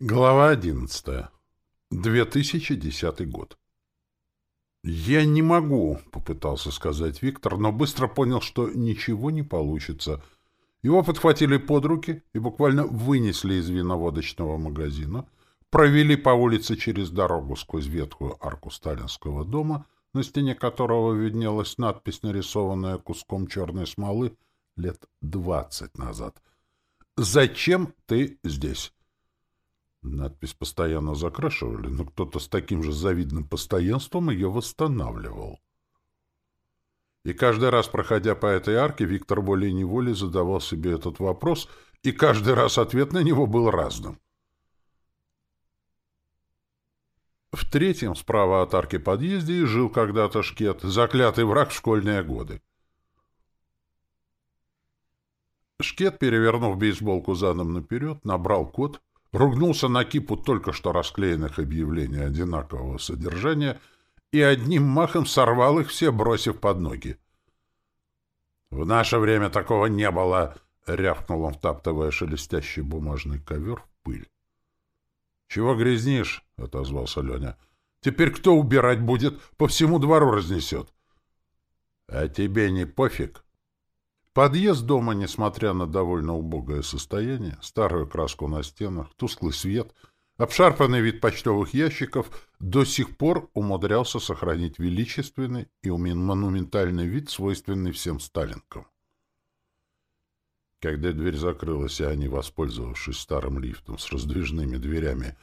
Глава 11. 2010 год. «Я не могу», — попытался сказать Виктор, но быстро понял, что ничего не получится. Его подхватили под руки и буквально вынесли из виноводочного магазина, провели по улице через дорогу сквозь ветхую арку сталинского дома, на стене которого виднелась надпись, нарисованная куском черной смолы лет двадцать назад. «Зачем ты здесь?» Надпись постоянно закрашивали, но кто-то с таким же завидным постоянством ее восстанавливал. И каждый раз, проходя по этой арке, Виктор волей-неволей задавал себе этот вопрос, и каждый раз ответ на него был разным. В третьем, справа от арки подъезде, жил когда-то Шкет, заклятый враг в школьные годы. Шкет, перевернув бейсболку задом наперед, набрал код — ругнулся на кипу только что расклеенных объявлений одинакового содержания и одним махом сорвал их все, бросив под ноги. «В наше время такого не было!» — рявкнул он, втаптывая шелестящий бумажный ковер в пыль. «Чего грязнишь?» — отозвался Леня. «Теперь кто убирать будет? По всему двору разнесет». «А тебе не пофиг?» Подъезд дома, несмотря на довольно убогое состояние, старую краску на стенах, тусклый свет, обшарпанный вид почтовых ящиков, до сих пор умудрялся сохранить величественный и монументальный вид, свойственный всем сталинкам. Когда дверь закрылась, и они, воспользовавшись старым лифтом с раздвижными дверями,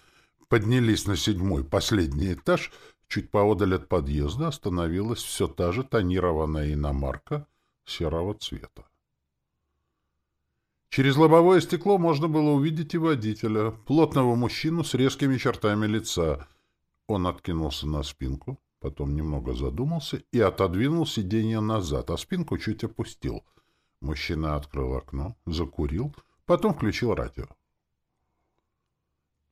поднялись на седьмой, последний этаж, чуть поодаль от подъезда остановилась все та же тонированная иномарка — серого цвета. Через лобовое стекло можно было увидеть и водителя, плотного мужчину с резкими чертами лица. Он откинулся на спинку, потом немного задумался и отодвинул сиденье назад, а спинку чуть опустил. Мужчина открыл окно, закурил, потом включил радио.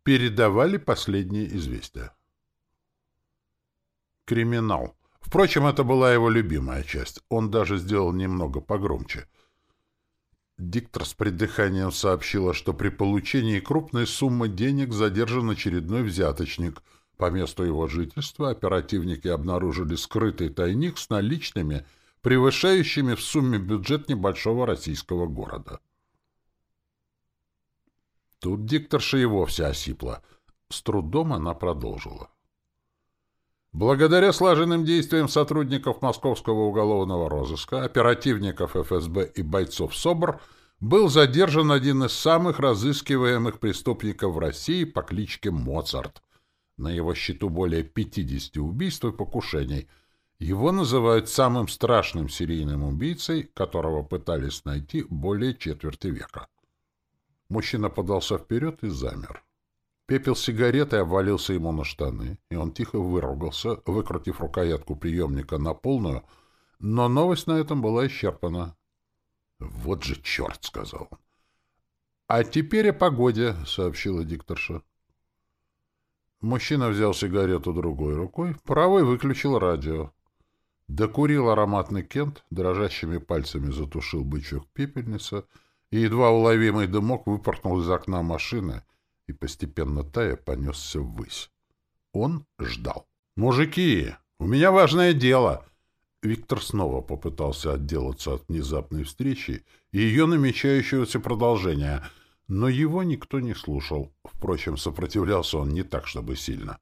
Передавали последние известия. Криминал. Впрочем, это была его любимая часть. Он даже сделал немного погромче. Диктор с придыханием сообщила, что при получении крупной суммы денег задержан очередной взяточник. По месту его жительства оперативники обнаружили скрытый тайник с наличными, превышающими в сумме бюджет небольшого российского города. Тут дикторша и вовсе осипла. С трудом она продолжила. Благодаря слаженным действиям сотрудников Московского уголовного розыска, оперативников ФСБ и бойцов СОБР был задержан один из самых разыскиваемых преступников в России по кличке Моцарт. На его счету более 50 убийств и покушений. Его называют самым страшным серийным убийцей, которого пытались найти более четверти века. Мужчина подался вперед и замер. Пепел сигареты обвалился ему на штаны, и он тихо выругался, выкрутив рукоятку приемника на полную, но новость на этом была исчерпана. «Вот же черт!» — сказал он. «А теперь о погоде», — сообщила дикторша. Мужчина взял сигарету другой рукой, правой выключил радио. Докурил ароматный кент, дрожащими пальцами затушил бычок пепельница, и едва уловимый дымок выпорхнул из окна машины — и, постепенно тая, понесся ввысь. Он ждал. «Мужики, у меня важное дело!» Виктор снова попытался отделаться от внезапной встречи и ее намечающегося продолжения, но его никто не слушал. Впрочем, сопротивлялся он не так, чтобы сильно.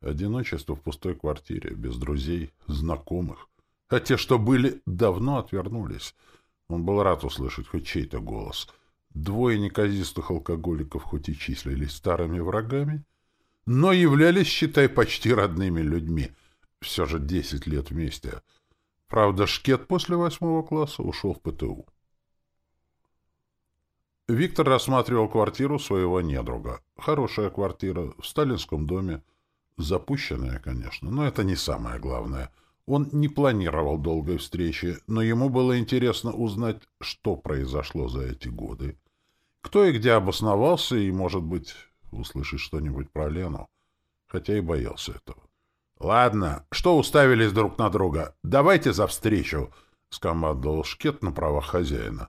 Одиночество в пустой квартире, без друзей, знакомых. А те, что были, давно отвернулись. Он был рад услышать хоть чей-то голос — Двое неказистых алкоголиков хоть и числились старыми врагами, но являлись, считай, почти родными людьми. Все же десять лет вместе. Правда, Шкет после восьмого класса ушел в ПТУ. Виктор рассматривал квартиру своего недруга. Хорошая квартира, в сталинском доме. Запущенная, конечно, но это не самое главное — он не планировал долгой встречи, но ему было интересно узнать, что произошло за эти годы. Кто и где обосновался, и, может быть, услышать что-нибудь про Лену. Хотя и боялся этого. — Ладно, что уставились друг на друга? Давайте за встречу! — скомандовал Шкет на правах хозяина.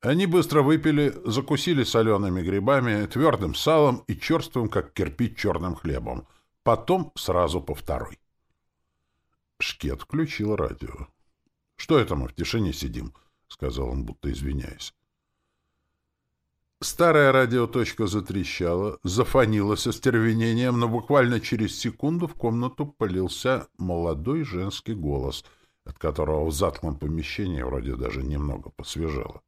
Они быстро выпили, закусили солеными грибами, твердым салом и черствым, как кирпич, черным хлебом. Потом сразу по второй. Шкет включил радио. — Что это мы в тишине сидим? — сказал он, будто извиняясь. Старая радиоточка затрещала, зафонила со стервенением, но буквально через секунду в комнату полился молодой женский голос, от которого в затлом помещении вроде даже немного посвежело.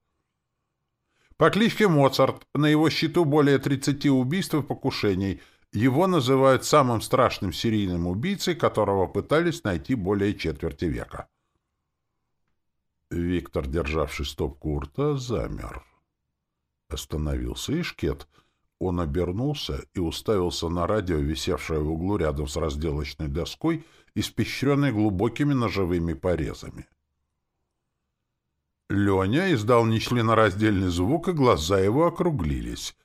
По кличке Моцарт на его счету более 30 убийств и покушений. Его называют самым страшным серийным убийцей, которого пытались найти более четверти века. Виктор, державший стопку у замер. Остановился и шкет. Он обернулся и уставился на радио, висевшее в углу рядом с разделочной доской, испещренной глубокими ножевыми порезами. Леня издал нечленораздельный звук, и глаза его округлились.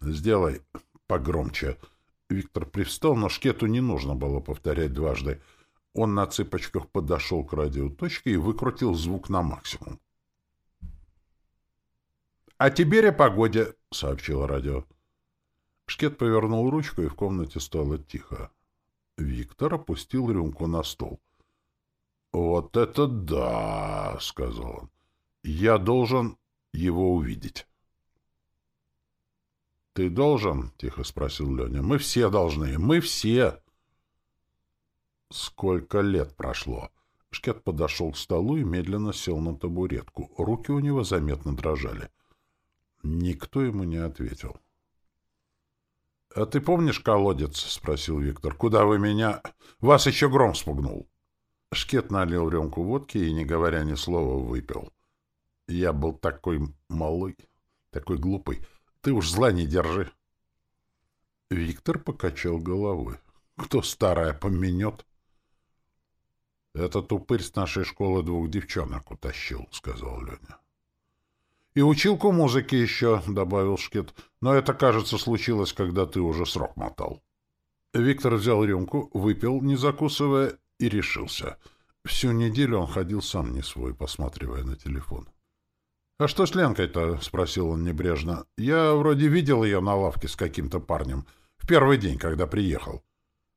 «Сделай погромче». Виктор привстал, но Шкету не нужно было повторять дважды. Он на цыпочках подошел к радиоточке и выкрутил звук на максимум. «А теперь о погоде», — сообщило радио. Шкет повернул ручку, и в комнате стало тихо. Виктор опустил рюмку на стол. «Вот это да!» — сказал он. «Я должен его увидеть». «Ты должен?» — тихо спросил Леня. «Мы все должны. Мы все!» Сколько лет прошло? Шкет подошел к столу и медленно сел на табуретку. Руки у него заметно дрожали. Никто ему не ответил. — А ты помнишь колодец? — спросил Виктор. — Куда вы меня... Вас еще гром спугнул. Шкет налил рюмку водки и, не говоря ни слова, выпил. Я был такой малый, такой глупый. Ты уж зла не держи. Виктор покачал головой. Кто старая поменет? Этот упырь с нашей школы двух девчонок утащил, сказал Леня. И училку музыки еще, добавил Шкет. Но это, кажется, случилось, когда ты уже срок мотал. Виктор взял рюмку, выпил, не закусывая, и решился. Всю неделю он ходил сам не свой, посматривая на телефон. — А что с Ленкой-то? — спросил он небрежно. — Я вроде видел ее на лавке с каким-то парнем. В первый день, когда приехал.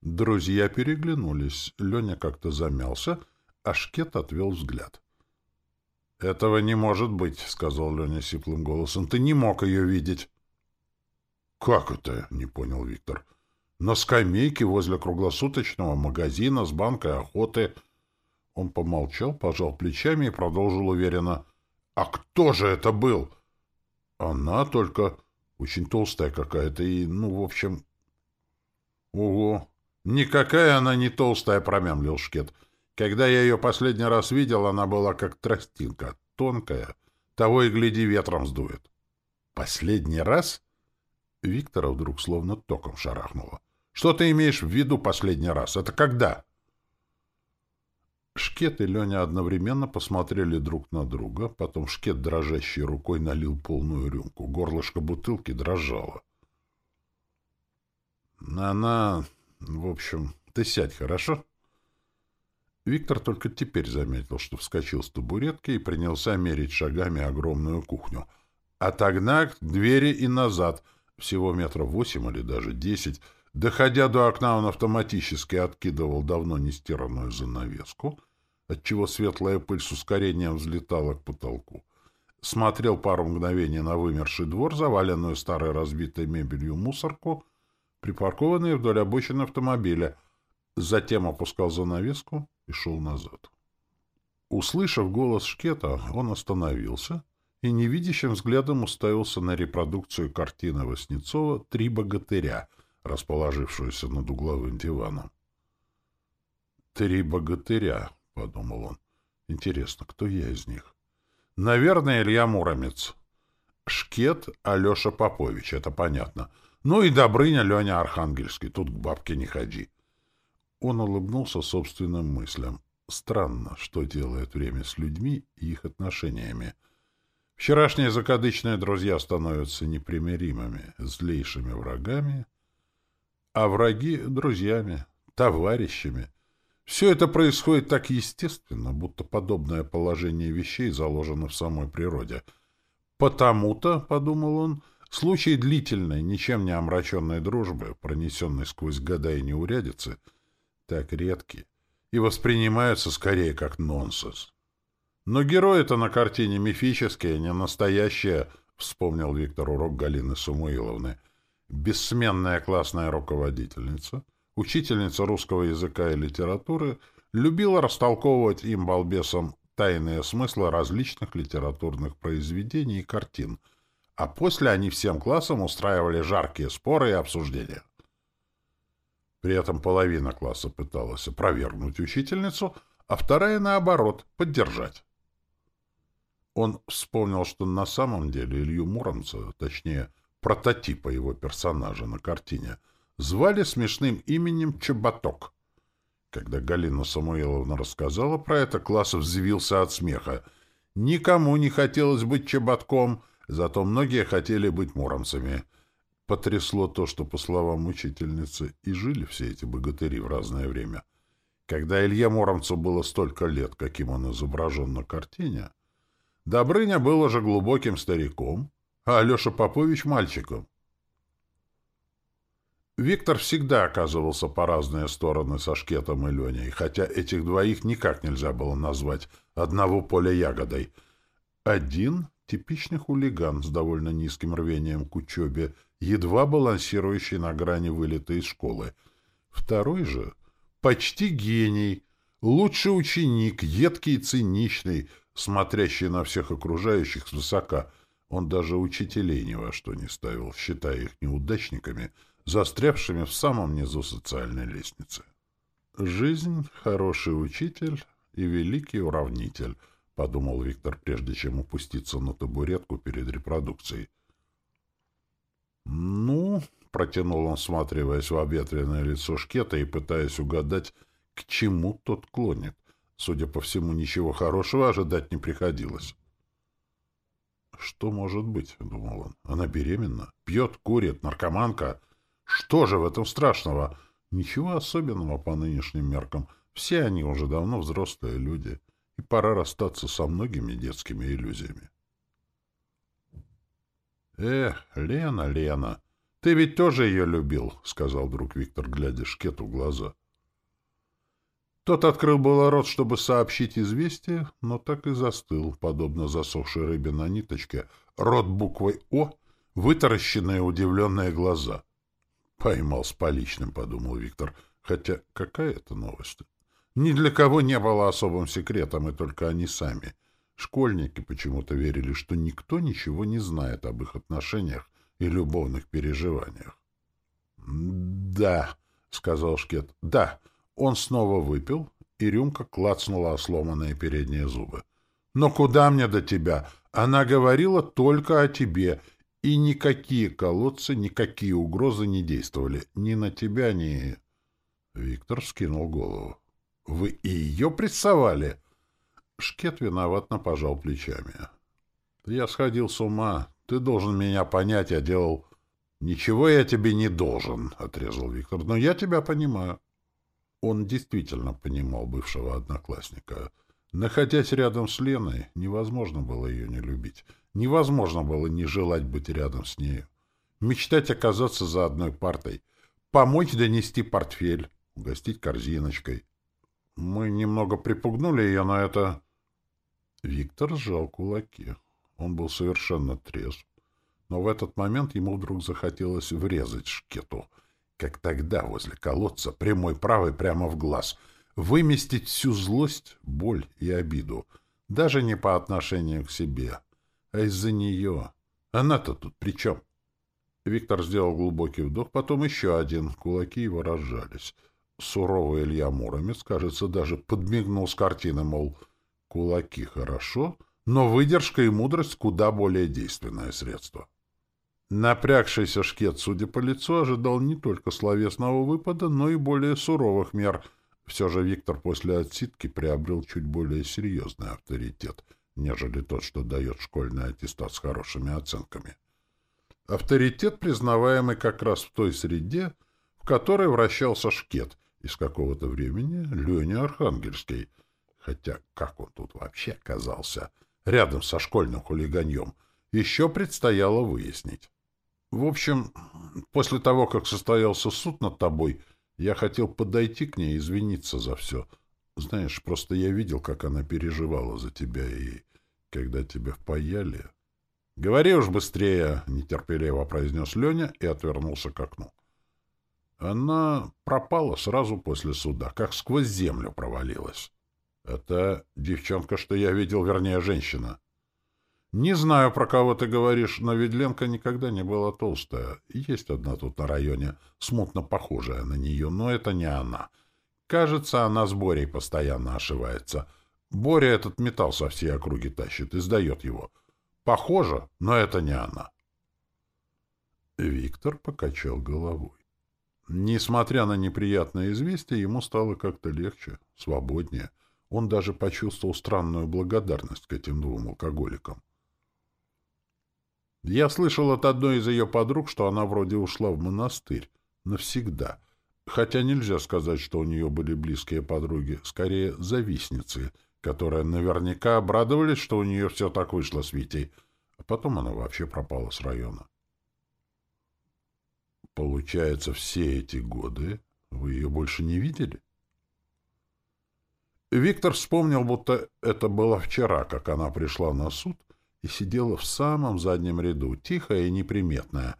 Друзья переглянулись. Леня как-то замялся, а Шкет отвел взгляд. — Этого не может быть, — сказал Леня сиплым голосом. — Ты не мог ее видеть. — Как это? — не понял Виктор. — На скамейке возле круглосуточного магазина с банкой охоты. Он помолчал, пожал плечами и продолжил уверенно. — А кто же это был? — Она только очень толстая какая-то и, ну, в общем... — Ого! Никакая она не толстая, — промямлил Шкет. Когда я ее последний раз видел, она была как тростинка, тонкая. Того и гляди, ветром сдует. — Последний раз? Виктора вдруг словно током шарахнуло. — Что ты имеешь в виду последний раз? Это когда? Шкет и Леня одновременно посмотрели друг на друга, потом Шкет дрожащей рукой налил полную рюмку. Горлышко бутылки дрожало. Она... В общем, ты сядь, хорошо? Виктор только теперь заметил, что вскочил с табуретки и принялся мерить шагами огромную кухню. Отогнать к двери и назад, всего метров восемь или даже десять. Доходя до окна, он автоматически откидывал давно нестиранную занавеску, отчего светлая пыль с ускорением взлетала к потолку. Смотрел пару мгновений на вымерший двор, заваленную старой разбитой мебелью мусорку, припаркованные вдоль обочины автомобиля. Затем опускал занавеску и шел назад. Услышав голос Шкета, он остановился и невидящим взглядом уставился на репродукцию картины Васнецова «Три богатыря», расположившуюся над угловым диваном. «Три богатыря», — подумал он. «Интересно, кто я из них?» «Наверное, Илья Муромец». «Шкет Алеша Попович, это понятно. Ну и Добрыня Леня Архангельский, тут к бабке не ходи». Он улыбнулся собственным мыслям. Странно, что делает время с людьми и их отношениями. Вчерашние закадычные друзья становятся непримиримыми, злейшими врагами, а враги — друзьями, товарищами. Все это происходит так естественно, будто подобное положение вещей заложено в самой природе. Потому-то, — подумал он, — случай длительной, ничем не омраченной дружбы, пронесенной сквозь года и неурядицы, так редки и воспринимаются скорее как нонсенс. Но герои-то на картине мифические, не настоящие, — вспомнил Виктор урок Галины Самуиловны. Бессменная классная руководительница, учительница русского языка и литературы, любила растолковывать им, балбесам, тайные смыслы различных литературных произведений и картин, а после они всем классам устраивали жаркие споры и обсуждения. При этом половина класса пыталась опровергнуть учительницу, а вторая, наоборот, поддержать. Он вспомнил, что на самом деле Илью Муромца, точнее, прототипа его персонажа на картине, звали смешным именем Чеботок. Когда Галина Самуиловна рассказала про это, класс взвился от смеха. Никому не хотелось быть чеботком, зато многие хотели быть муромцами. Потрясло то, что, по словам учительницы, и жили все эти богатыри в разное время. Когда Илье Муромцу было столько лет, каким он изображен на картине, Добрыня был уже глубоким стариком, а Алеша Попович — мальчиком. Виктор всегда оказывался по разные стороны со Шкетом и Леней, хотя этих двоих никак нельзя было назвать одного поля ягодой. Один — типичный хулиган с довольно низким рвением к учебе, едва балансирующий на грани вылета из школы. Второй же — почти гений, лучший ученик, едкий и циничный, смотрящий на всех окружающих свысока. Он даже учителей ни во что не ставил, считая их неудачниками — застрявшими в самом низу социальной лестницы. «Жизнь — хороший учитель и великий уравнитель», — подумал Виктор, прежде чем упуститься на табуретку перед репродукцией. «Ну», — протянул он, всматриваясь в обветренное лицо Шкета и пытаясь угадать, к чему тот клонит. Судя по всему, ничего хорошего ожидать не приходилось. «Что может быть?» — думал он. «Она беременна? Пьет, курит, наркоманка?» Что же в этом страшного? Ничего особенного по нынешним меркам. Все они уже давно взрослые люди, и пора расстаться со многими детскими иллюзиями. «Эх, Лена, Лена, ты ведь тоже ее любил», — сказал друг Виктор, глядя Шкету в глаза. Тот открыл было рот, чтобы сообщить известие, но так и застыл, подобно засохшей рыбе на ниточке, рот буквой «О», вытаращенные удивленные глаза — Поймал с поличным, подумал Виктор. Хотя какая это новость? Ни для кого не было особым секретом, и только они сами. Школьники почему-то верили, что никто ничего не знает об их отношениях и любовных переживаниях. «Да», — сказал Шкет, — «да». Он снова выпил, и рюмка клацнула о сломанные передние зубы. «Но куда мне до тебя? Она говорила только о тебе, и никакие колодцы, никакие угрозы не действовали. Ни на тебя, ни... Виктор скинул голову. — Вы и ее прессовали? Шкет виноватно пожал плечами. — Я сходил с ума. Ты должен меня понять, я делал... — Ничего я тебе не должен, — отрезал Виктор, — но я тебя понимаю. Он действительно понимал бывшего одноклассника. Находясь рядом с Леной, невозможно было ее не любить. Невозможно было не желать быть рядом с нею. Мечтать оказаться за одной партой. Помочь донести портфель. Угостить корзиночкой. Мы немного припугнули ее на это. Виктор сжал кулаки. Он был совершенно трезв. Но в этот момент ему вдруг захотелось врезать шкету, как тогда возле колодца, прямой правой прямо в глаз, выместить всю злость, боль и обиду, даже не по отношению к себе, а из-за нее. Она-то тут при чем? Виктор сделал глубокий вдох, потом еще один. Кулаки его разжались. Суровый Илья Муромец, кажется, даже подмигнул с картины, мол, кулаки хорошо, но выдержка и мудрость куда более действенное средство. Напрягшийся шкет, судя по лицу, ожидал не только словесного выпада, но и более суровых мер. Все же Виктор после отсидки приобрел чуть более серьезный авторитет — нежели тот, что дает школьный аттестат с хорошими оценками. Авторитет, признаваемый как раз в той среде, в которой вращался Шкет из какого-то времени Леня Архангельский. Хотя как он тут вообще оказался? Рядом со школьным хулиганьем. еще предстояло выяснить. В общем, после того, как состоялся суд над тобой, я хотел подойти к ней и извиниться за все. Знаешь, просто я видел, как она переживала за тебя, и когда тебя впаяли... — Говори уж быстрее, — нетерпеливо произнес Леня и отвернулся к окну. Она пропала сразу после суда, как сквозь землю провалилась. Это девчонка, что я видел, вернее, женщина. Не знаю, про кого ты говоришь, но ведь Ленка никогда не была толстая. Есть одна тут на районе, смутно похожая на нее, но это не она. Кажется, она с Борей постоянно ошивается. Боря этот металл со всей округи тащит и сдает его. Похоже, но это не она. Виктор покачал головой. Несмотря на неприятное известие, ему стало как-то легче, свободнее. Он даже почувствовал странную благодарность к этим двум алкоголикам. Я слышал от одной из ее подруг, что она вроде ушла в монастырь. Навсегда. Хотя нельзя сказать, что у нее были близкие подруги. Скорее, завистницы, которые наверняка обрадовались, что у нее все так вышло с Витей. А потом она вообще пропала с района. Получается, все эти годы вы ее больше не видели? Виктор вспомнил, будто это было вчера, как она пришла на суд и сидела в самом заднем ряду, тихая и неприметная.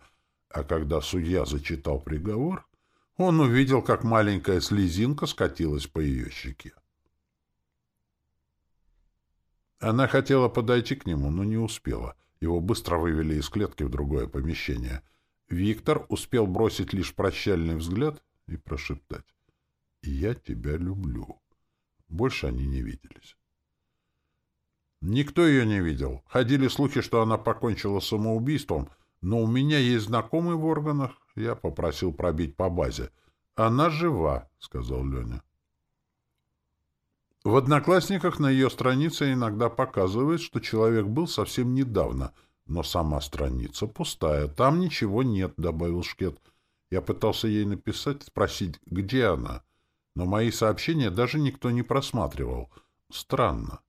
А когда судья зачитал приговор, он увидел, как маленькая слезинка скатилась по ее щеке. Она хотела подойти к нему, но не успела. Его быстро вывели из клетки в другое помещение. Виктор успел бросить лишь прощальный взгляд и прошептать «Я тебя люблю». Больше они не виделись. Никто ее не видел. Ходили слухи, что она покончила самоубийством, но у меня есть знакомый в органах. Я попросил пробить по базе. Она жива, — сказал Леня. В «Одноклассниках» на ее странице иногда показывает, что человек был совсем недавно, но сама страница пустая. Там ничего нет, — добавил Шкет. Я пытался ей написать, спросить, где она, но мои сообщения даже никто не просматривал. Странно.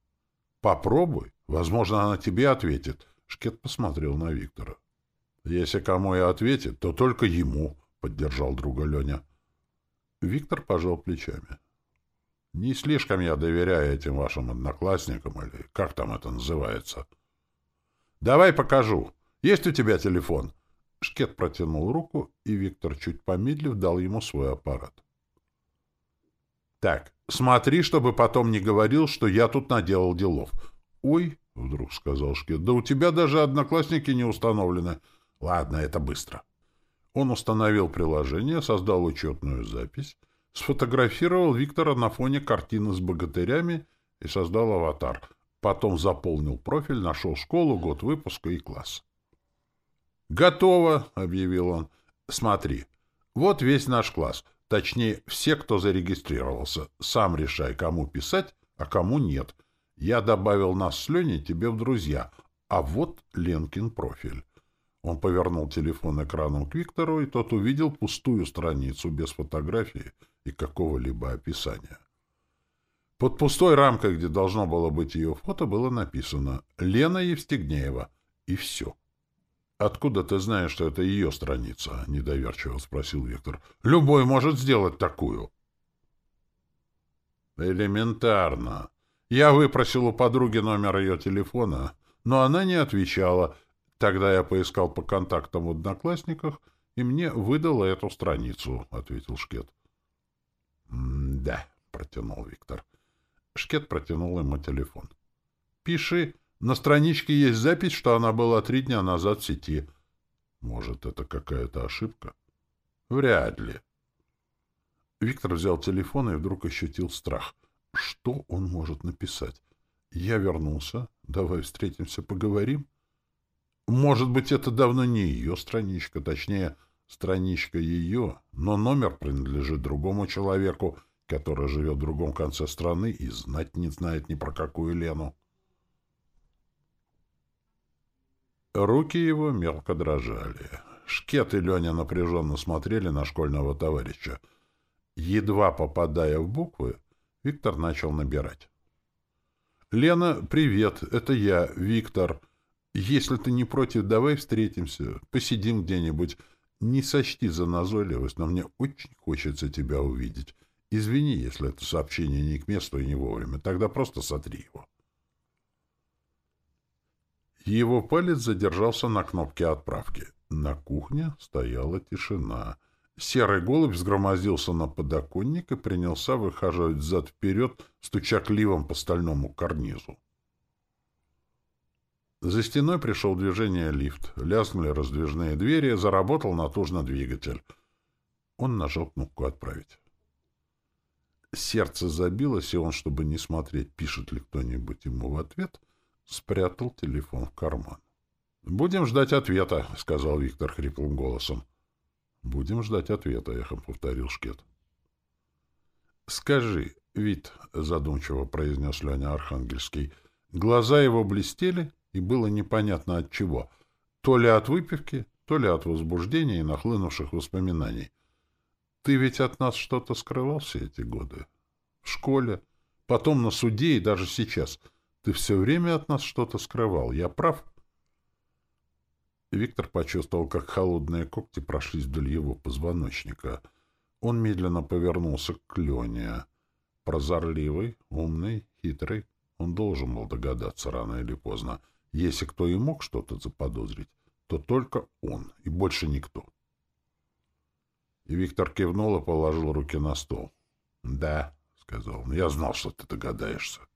Попробуй. Возможно, она тебе ответит. Шкет посмотрел на Виктора. Если кому и ответит, то только ему, поддержал друга Леня. Виктор пожал плечами. Не слишком я доверяю этим вашим одноклассникам, или как там это называется. Давай покажу. Есть у тебя телефон? Шкет протянул руку, и Виктор, чуть помедлив, дал ему свой аппарат. Так, смотри, чтобы потом не говорил, что я тут наделал делов. Ой, вдруг сказал Шкет, да у тебя даже одноклассники не установлены. Ладно, это быстро. Он установил приложение, создал учетную запись, сфотографировал Виктора на фоне картины с богатырями и создал аватар. Потом заполнил профиль, нашел школу, год выпуска и класс. «Готово!» — объявил он. «Смотри, вот весь наш класс. Точнее, все, кто зарегистрировался. Сам решай, кому писать, а кому нет. Я добавил нас с Леней тебе в друзья. А вот Ленкин профиль. Он повернул телефон экраном к Виктору, и тот увидел пустую страницу без фотографии и какого-либо описания. Под пустой рамкой, где должно было быть ее фото, было написано «Лена Евстигнеева». И все. «Откуда ты знаешь, что это ее страница?» — недоверчиво спросил Виктор. «Любой может сделать такую». «Элементарно. Я выпросил у подруги номер ее телефона, но она не отвечала. Тогда я поискал по контактам в Одноклассниках, и мне выдала эту страницу», — ответил Шкет. «Да», — протянул Виктор. Шкет протянул ему телефон. «Пиши». На страничке есть запись, что она была три дня назад в сети. Может, это какая-то ошибка? Вряд ли. Виктор взял телефон и вдруг ощутил страх. Что он может написать? Я вернулся. Давай встретимся, поговорим. Может быть, это давно не ее страничка, точнее, страничка ее, но номер принадлежит другому человеку, который живет в другом конце страны и знать не знает ни про какую Лену. Руки его мелко дрожали. Шкет и Леня напряженно смотрели на школьного товарища. Едва попадая в буквы, Виктор начал набирать. «Лена, привет, это я, Виктор. Если ты не против, давай встретимся, посидим где-нибудь. Не сочти за назойливость, но мне очень хочется тебя увидеть. Извини, если это сообщение не к месту и не вовремя. Тогда просто сотри его. Его палец задержался на кнопке отправки. На кухне стояла тишина. Серый голубь сгромоздился на подоконник и принялся выхаживать взад-вперед, стуча кливом по стальному карнизу. За стеной пришел движение лифт. Лязгнули раздвижные двери, заработал натужно двигатель. Он нажал кнопку «Отправить». Сердце забилось, и он, чтобы не смотреть, пишет ли кто-нибудь ему в ответ, спрятал телефон в карман. «Будем ждать ответа», — сказал Виктор хриплым голосом. «Будем ждать ответа», — эхом повторил Шкет. «Скажи, Вит», — задумчиво произнес Леня Архангельский, — глаза его блестели, и было непонятно от чего, то ли от выпивки, то ли от возбуждения и нахлынувших воспоминаний. «Ты ведь от нас что-то скрывал все эти годы? В школе, потом на суде и даже сейчас. Ты все время от нас что-то скрывал. Я прав?» Виктор почувствовал, как холодные когти прошлись вдоль его позвоночника. Он медленно повернулся к Лене. Прозорливый, умный, хитрый. Он должен был догадаться рано или поздно. Если кто и мог что-то заподозрить, то только он, и больше никто. И Виктор кивнул и положил руки на стол. — Да, — сказал он, — я знал, что ты догадаешься.